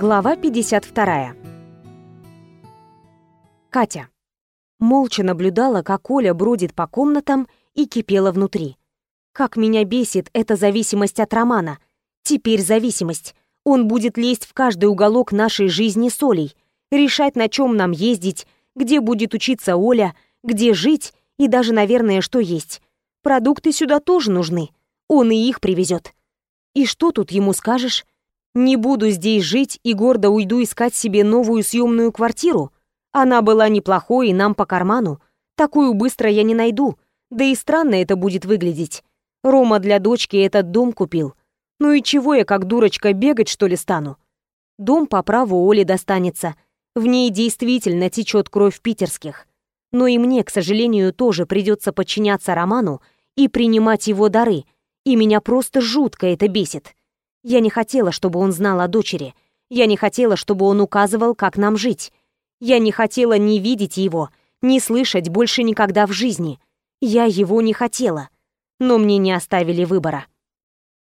Глава 52. Катя. Молча наблюдала, как Оля бродит по комнатам и кипела внутри. Как меня бесит эта зависимость от Романа. Теперь зависимость. Он будет лезть в каждый уголок нашей жизни с Олей, решать, на чем нам ездить, где будет учиться Оля, где жить и даже, наверное, что есть. Продукты сюда тоже нужны. Он и их привезет. И что тут ему скажешь? Не буду здесь жить и гордо уйду искать себе новую съемную квартиру. Она была неплохой и нам по карману. Такую быстро я не найду. Да и странно это будет выглядеть. Рома для дочки этот дом купил. Ну и чего я как дурочка бегать, что ли, стану? Дом по праву Оле достанется. В ней действительно течет кровь питерских. Но и мне, к сожалению, тоже придется подчиняться Роману и принимать его дары. И меня просто жутко это бесит. Я не хотела, чтобы он знал о дочери. Я не хотела, чтобы он указывал, как нам жить. Я не хотела ни видеть его, ни слышать больше никогда в жизни. Я его не хотела. Но мне не оставили выбора.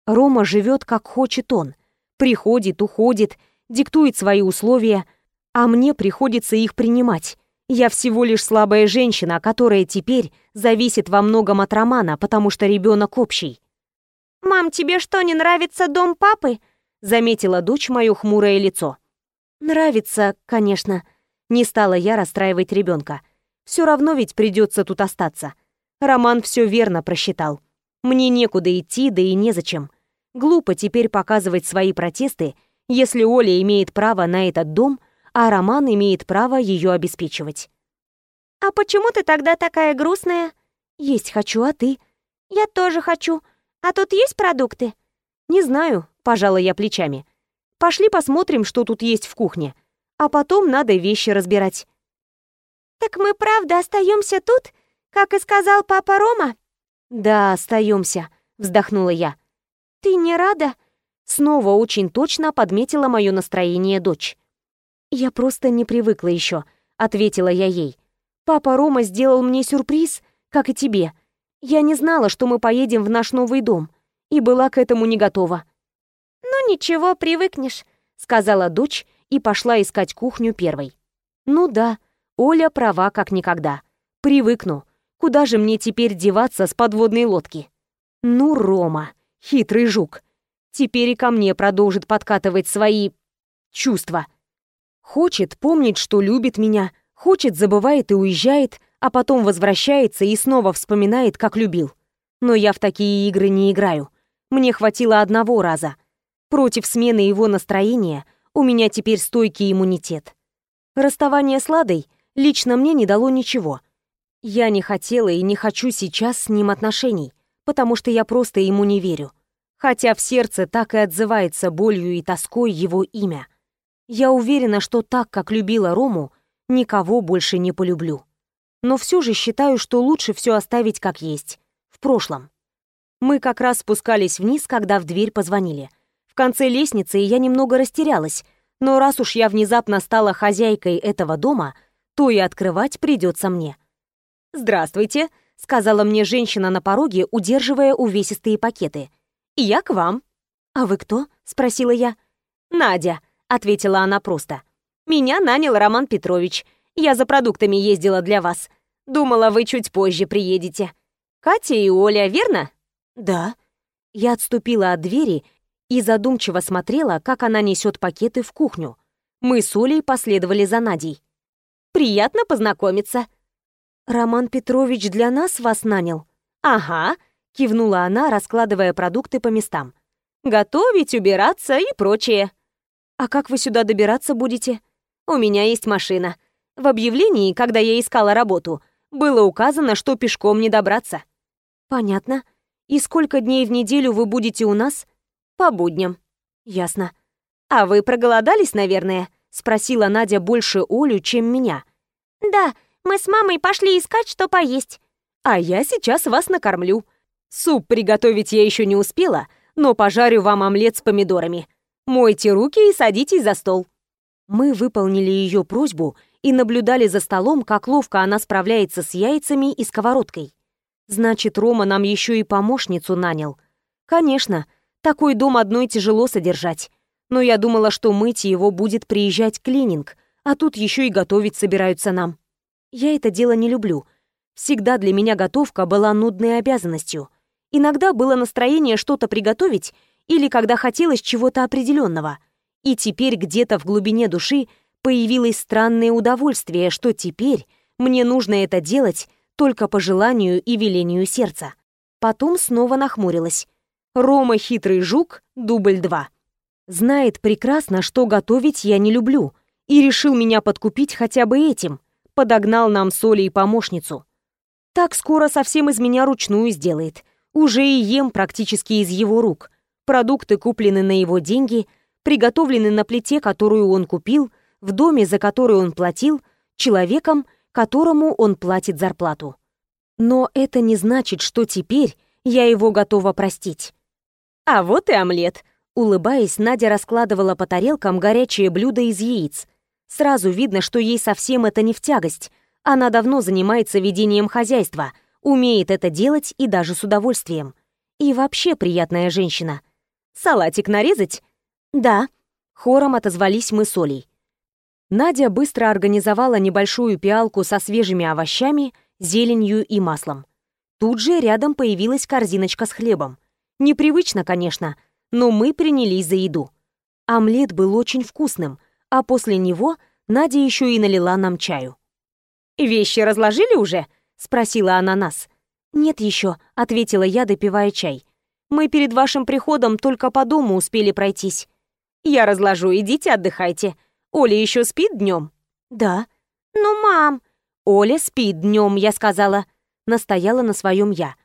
Рома живет, как хочет он. Приходит, уходит, диктует свои условия, а мне приходится их принимать. Я всего лишь слабая женщина, которая теперь зависит во многом от Романа, потому что ребенок общий. «Мам, тебе что, не нравится дом папы?» Заметила дочь мое хмурое лицо. «Нравится, конечно». Не стала я расстраивать ребенка. Все равно ведь придется тут остаться. Роман все верно просчитал. Мне некуда идти, да и незачем. Глупо теперь показывать свои протесты, если Оля имеет право на этот дом, а Роман имеет право ее обеспечивать. «А почему ты тогда такая грустная?» «Есть хочу, а ты?» «Я тоже хочу. А тут есть продукты?» «Не знаю», — пожала я плечами. «Пошли посмотрим, что тут есть в кухне. А потом надо вещи разбирать». «Так мы правда остаемся тут, как и сказал папа Рома?» «Да, остаемся», — вздохнула я. «Ты не рада?» Снова очень точно подметила мое настроение дочь. «Я просто не привыкла еще», — ответила я ей. «Папа Рома сделал мне сюрприз, как и тебе. Я не знала, что мы поедем в наш новый дом, и была к этому не готова. «Ну ничего, привыкнешь», — сказала дочь и пошла искать кухню первой. «Ну да, Оля права как никогда. Привыкну. Куда же мне теперь деваться с подводной лодки?» «Ну, Рома, хитрый жук. Теперь и ко мне продолжит подкатывать свои... чувства. Хочет, помнить, что любит меня, хочет, забывает и уезжает, а потом возвращается и снова вспоминает, как любил. Но я в такие игры не играю. Мне хватило одного раза. Против смены его настроения у меня теперь стойкий иммунитет. Расставание с Ладой лично мне не дало ничего. Я не хотела и не хочу сейчас с ним отношений, потому что я просто ему не верю. Хотя в сердце так и отзывается болью и тоской его имя. Я уверена, что так, как любила Рому, никого больше не полюблю но все же считаю, что лучше все оставить как есть, в прошлом. Мы как раз спускались вниз, когда в дверь позвонили. В конце лестницы я немного растерялась, но раз уж я внезапно стала хозяйкой этого дома, то и открывать придется мне. «Здравствуйте», — сказала мне женщина на пороге, удерживая увесистые пакеты. «Я к вам». «А вы кто?» — спросила я. «Надя», — ответила она просто. «Меня нанял Роман Петрович. Я за продуктами ездила для вас. Думала, вы чуть позже приедете. Катя и Оля, верно? Да. Я отступила от двери и задумчиво смотрела, как она несет пакеты в кухню. Мы с Олей последовали за Надей. Приятно познакомиться. Роман Петрович для нас вас нанял? Ага, кивнула она, раскладывая продукты по местам. Готовить, убираться и прочее. А как вы сюда добираться будете? У меня есть машина. В объявлении, когда я искала работу, было указано, что пешком не добраться. Понятно. И сколько дней в неделю вы будете у нас? По будням. Ясно. А вы проголодались, наверное? Спросила Надя больше Олю, чем меня. Да, мы с мамой пошли искать, что поесть. А я сейчас вас накормлю. Суп приготовить я еще не успела, но пожарю вам омлет с помидорами. Мойте руки и садитесь за стол. Мы выполнили ее просьбу и наблюдали за столом, как ловко она справляется с яйцами и сковородкой. Значит, Рома нам еще и помощницу нанял. Конечно, такой дом одной тяжело содержать. Но я думала, что мыть его будет приезжать клининг, а тут еще и готовить собираются нам. Я это дело не люблю. Всегда для меня готовка была нудной обязанностью. Иногда было настроение что-то приготовить или когда хотелось чего-то определенного. И теперь где-то в глубине души появилось странное удовольствие, что теперь мне нужно это делать только по желанию и велению сердца. Потом снова нахмурилась. Рома хитрый жук, дубль 2. Знает прекрасно, что готовить я не люблю, и решил меня подкупить хотя бы этим. Подогнал нам соли и помощницу. Так скоро совсем из меня ручную сделает. Уже и ем практически из его рук. Продукты куплены на его деньги, приготовлены на плите, которую он купил, в доме, за который он платил, человеком, которому он платит зарплату. Но это не значит, что теперь я его готова простить. А вот и омлет. Улыбаясь, Надя раскладывала по тарелкам горячее блюдо из яиц. Сразу видно, что ей совсем это не в тягость. Она давно занимается ведением хозяйства, умеет это делать и даже с удовольствием. И вообще приятная женщина. «Салатик нарезать?» «Да». Хором отозвались мы с Олей. Надя быстро организовала небольшую пиалку со свежими овощами, зеленью и маслом. Тут же рядом появилась корзиночка с хлебом. Непривычно, конечно, но мы принялись за еду. Омлет был очень вкусным, а после него Надя еще и налила нам чаю. «Вещи разложили уже?» — спросила она нас. «Нет еще», — ответила я, допивая чай. «Мы перед вашим приходом только по дому успели пройтись». «Я разложу, идите отдыхайте. Оля еще спит днем?» «Да». «Ну, мам...» «Оля спит днем, я сказала». Настояла на своем я.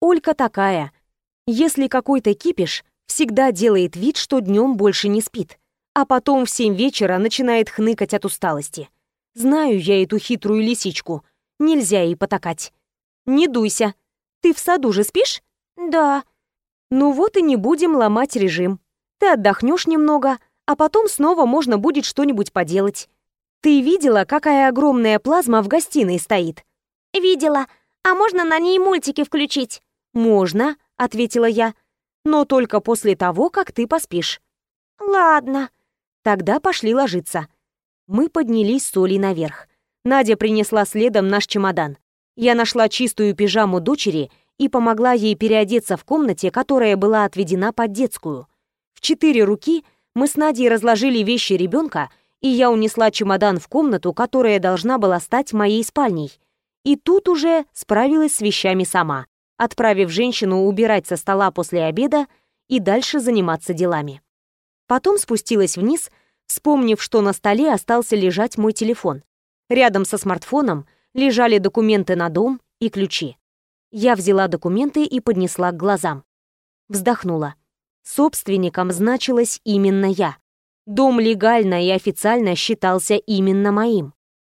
Олька такая. Если какой-то кипиш, всегда делает вид, что днем больше не спит. А потом в семь вечера начинает хныкать от усталости. Знаю я эту хитрую лисичку. Нельзя ей потакать. Не дуйся. Ты в саду же спишь? Да. Ну вот и не будем ломать режим. Ты отдохнешь немного, а потом снова можно будет что-нибудь поделать. Ты видела, какая огромная плазма в гостиной стоит? Видела. А можно на ней мультики включить? Можно, ответила я. Но только после того, как ты поспишь. Ладно. Тогда пошли ложиться. Мы поднялись с Олей наверх. Надя принесла следом наш чемодан. Я нашла чистую пижаму дочери и помогла ей переодеться в комнате, которая была отведена под детскую. В четыре руки мы с Надей разложили вещи ребенка, и я унесла чемодан в комнату, которая должна была стать моей спальней. И тут уже справилась с вещами сама, отправив женщину убирать со стола после обеда и дальше заниматься делами. Потом спустилась вниз, вспомнив, что на столе остался лежать мой телефон. Рядом со смартфоном лежали документы на дом и ключи. Я взяла документы и поднесла к глазам. Вздохнула. Собственником значилась именно я. Дом легально и официально считался именно моим.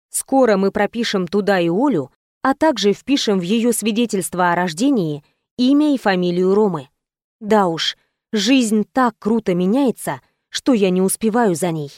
Скоро мы пропишем туда и Олю, а также впишем в ее свидетельство о рождении имя и фамилию Ромы. Да уж, жизнь так круто меняется, что я не успеваю за ней.